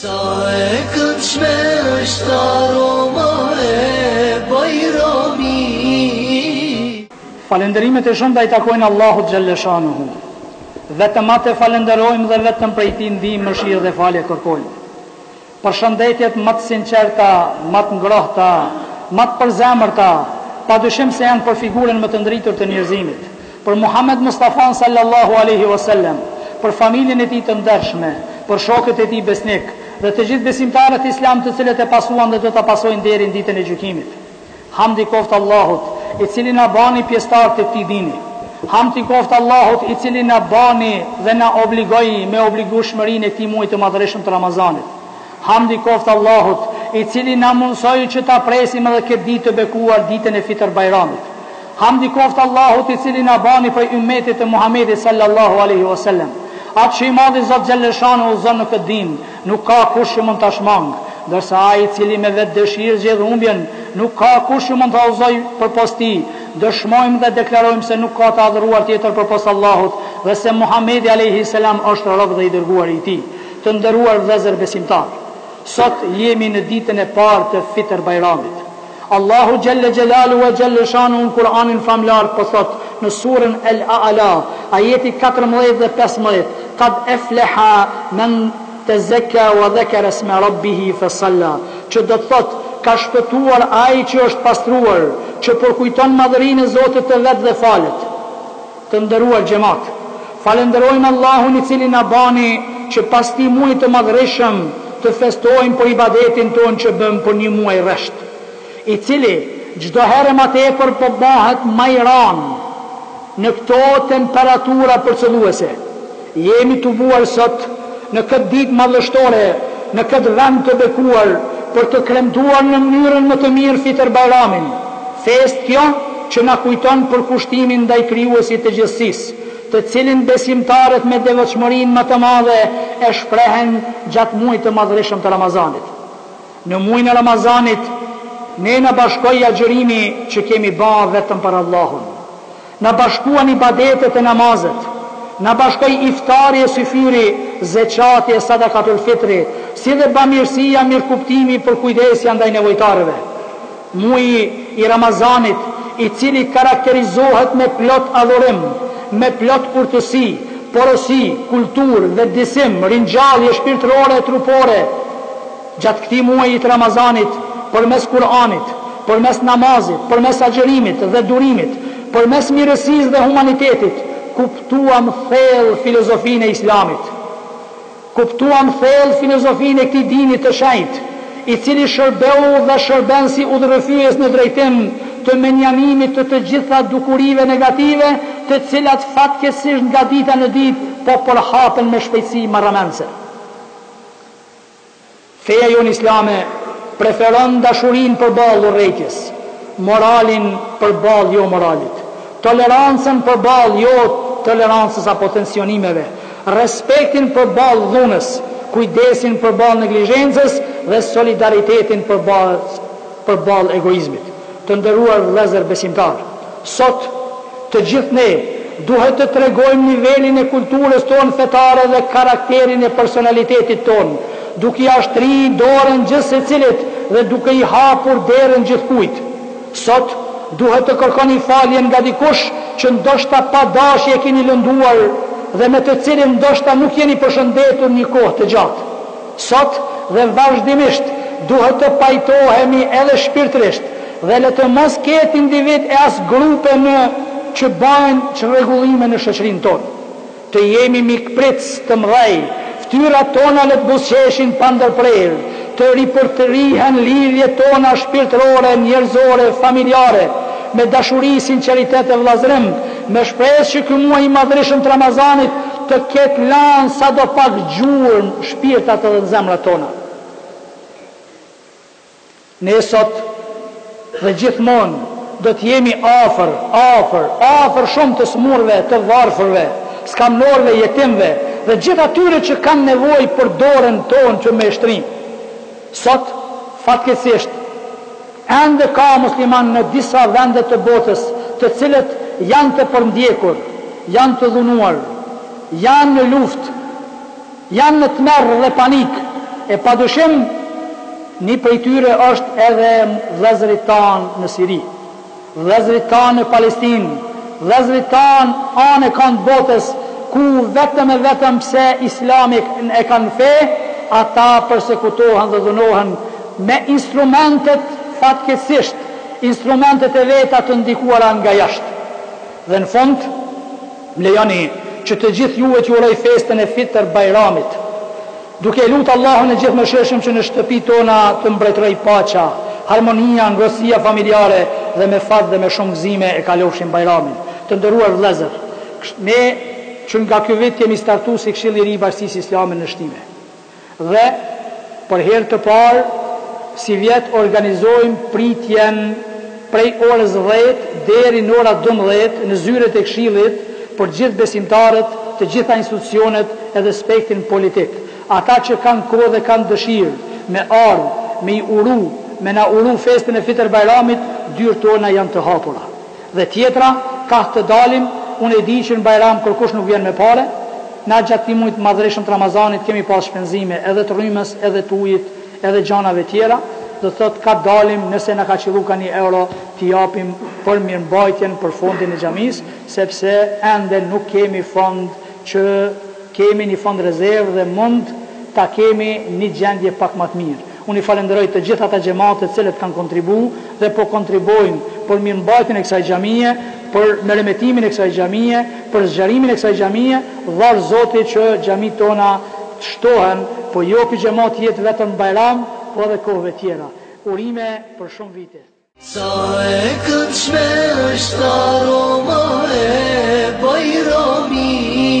Sa e këndshme është aroma e Bajramit. Falënderimet e shumta i takojnë Allahut xhelleshanuhu. Vetëm Atë e falënderojmë dhe vetëm prej Tij ndihmë, mëshirë dhe falje kërkojmë. Përshëndetjet ma të sinqerta, ma të ngrohta, ma të përzemërta, padyshim se janë për figurën më të ndritur të njerëzimit, Për Muhamed Mustafan Sallallahu Alejhi Wasellem, për familjen e tij të ndershme, për shokët e tij besnik, dhe të gjithë besimtarët islam të cilët e pasuan dhe do ta pasojnë deri në Ditën e Gjykimit. Hamd i koftë Allahut, i cili na bani pjesëtarë të këtij dini. Hamd i koftë Allahut, i cili na bani dhe na obligoi me obligueshmërinë e këtij muaji të madhërishëm të Ramazanit. Hamd i koftë Allahut, i cili na mundësoi që ta presim edhe këtë ditë të bekuar ditën e Fitër Bajramit. Hamd i koftë Allahut i cili na bani prej ymmetit të Muhamedit sallallahu alejhi we sellem. Atë që i madhi Zot xhelleshanuhu udhëzon në këtë din, nuk ka kush që mund ta shmangë, ndërsa ai i cili me vetë dëshirë zgjedh humbjen, nuk ka kush që mund ta udhëzojë përpos tij. Dëshmojmë dhe deklarojmë se nuk ka të adhuruar tjetër përpos Allahut dhe se Muhamedi alejhi selam është rob dhe i dërguari i Tij. Të nderuar vëllezër besimtarë, sot jemi në ditën e parë të Fitër Bajramit. Allahu xhelle xhelaluhu ve xhelle shanuhu në Kur'anin famlar po thotë në surën El A'la, ajeti katërmbëdhjetë dhe pesëmbëdhjetë, Kad efleha men tezekka wa dhekere esme Rabbihi fe salla, që do të thotë, Ka shpëtuar ai që është pastruar, që përkujton madhërinë e Zotit të vet dhe falet. Të nderuar xhematë, falenderojmë Allahun i cili na bani që pas këtij muaji të madhërishëm të festojmë për ibadetin tonë që bëmë për një muaj rresht, i cili çdo herë e më tepër po bahet ma i randë në këto temperatura përcëlluese. Jemi tubuar sot, në këtë ditë madhështore, në këtë vend të bekuar, për të kremtuar në mënyrën më të mirë Fitër Bajramin, festë kjo që na kujton përkushtimin ndaj Krijuesit të gjithësisë, të cilin besimtarët me devotshmërinë më të madhe e shprehën gjatë muajit të madhërishëm të Ramazanit. Në muajin e Ramazanit ne na bashkoi agjërimi që kemi ba vetëm për Allahun. Na bashkuan ibadetet e namazet, na bashkoi iftari e syfyri, zeqati e sadakatul fitri, si dhe bamirësia, mirëkuptimi, përkujdesja ndaj nevojtarëve. Muaji i Ramazanit, i cili karakterizohet me plot adhurim, me plot urtësi, porosi, kulturë, vetëdijesim, ringjallje shpirtërore e trupore, Gjatë këtij muaji të Ramazanit, përmes Kur'anit, përmes namazit, përmes agjërimit dhe durimit, përmes mirësisë dhe humanitetit, kuptuam thellë filozofinë e Islamit. Kuptuam thellë filozofinë e këtij dini të shenjtë, i cili shërbeu dhe shërben si udhërrëfyes në drejtim të mënjanimit të të gjitha dukurive negative, të cilat fatkeqësisht nga dita në ditë po përhapen me shpejtësi marramendëse. Feja jonë islame preferon dashurinë përballë urrejtjes, moralin përballë jomoralit, tolerancën përballë jotolerancës apo tensionimeve, respektin përballë dhunës, kujdesin përballë neglizhencës dhe solidaritetin përballë egoizmit. Të nderuar vëllezër besimtarë, sot të gjithë ne duhet të tregojmë nivelin e kulturës tonë fetare dhe karakterin e personalitetit tonë, duke ia shtri dorën gjithsecilit dhe duke i hapur derën gjithkujt. Sot duhet të kërkoni faljen nga dikush që ndoshta pa dashje e keni lënduar dhe me të cilin ndoshta nuk jeni përshëndetur një kohë të gjatë. Sot dhe vazhdimisht duhet të pajtohemi edhe shpirtërisht dhe le të mos ketë individë e as grupe më që bajnë çrregullime në shoqërinë tonë. Të jemi mikpritës të mëdhej, ftyrat tona le të buzëqeshin pa ndërprerë, të ripërtërihen lidhjet tona shpirtërore, njerëzore, familjare, me dashuri, sinqeritet e vëllazërim, Me shpresë që ky muaj i madhërishëm të Ramazanit të ketë lanë sado pak gjurmë, shpirtat edhe në zemrat tona. Ne sot dhe gjithmonë do të jemi afër, afër, afër shumë të sëmurëve, të varfërve, skamnorëve, jetimëve dhe gjithë atyre që kanë nevojë për dorën tonë që me e shtrimë. Sot, fatkeqësisht, Ende ka muslimanë në disa vende të botës të cilët janë të përndjekur, janë të dhunuar, janë në luftë, janë në tmerr dhe panik, e padyshim një prej tyre është edhe vëllezërit tanë në Siri, vëllezërit tanë në Palestinë, vëllezërit tanë anë e kand botës ku vetëm e vetëm pse Islami e kanë fe, ata persekutohen dhe dhunohen, me instrumentet, fatkeqësisht, instrumentet e veta të ndikuara nga jashtë. Dhe në fund, më lejoni që të gjithë juve t'ju uroj festën e Fitër Bajramit, duke e lutë Allahun e Gjithëmëshirshëm që në shtëpitë tona të mbretërojë paqja, harmonia, ngrohtësia familjare dhe me fat dhe me shumë gëzime e kalofshim Bajramin. Të nderuar vëllezër, meqë nga ky vit kemi startu si Këshill i ri i Bashkësisë Islame në Shtime, Dhe, për herë të parë, sivjet organizojmë pritjen prej orës dhjetë deri në ora dymbëdhjetë në zyret e Këshillit për gjithë besimtarët, të gjitha institucionet edhe spektrin politik. Ata që kanë kohë dhe kanë dëshirë me ardhë me i uru, me na uru festën e Fitër Bajramit, dyert tona janë të hapura. Dhe tjetra, ka të dalim, unë e di që në Bajram kërkush nuk vjen me pare, na gjatë një muaj të madhërishëm të Ramazanit kemi pasë shpenzime edhe të rrymës edhe të ujit edhe gjanave tjera, do të thotë kah të dalim nëse na ka qëllu ka ni euro t'i japim për mirëmbajtjen për fondin e xhamisë, sepse ende nuk kemi fond që kemi një fond rezervë dhe mund ta kemi një gjendje pak ma të mirë. Unë i falënderoj të gjithë ata xhematë të cilët kanë kontribu dhe po kontribuojnë për mirëmbajtjen e kësaj xhamie, për meremetimin e kësaj xhamie, për zgjerimin e kësaj xhamie, dhashtë Zoti që xhamitë tona të shtohen, po jo ky xhemat të jetë vetëm Bajram, po edhe kohëve tjera. Urime për shumë vite. Sa e këndshme është aroma e Bajramit.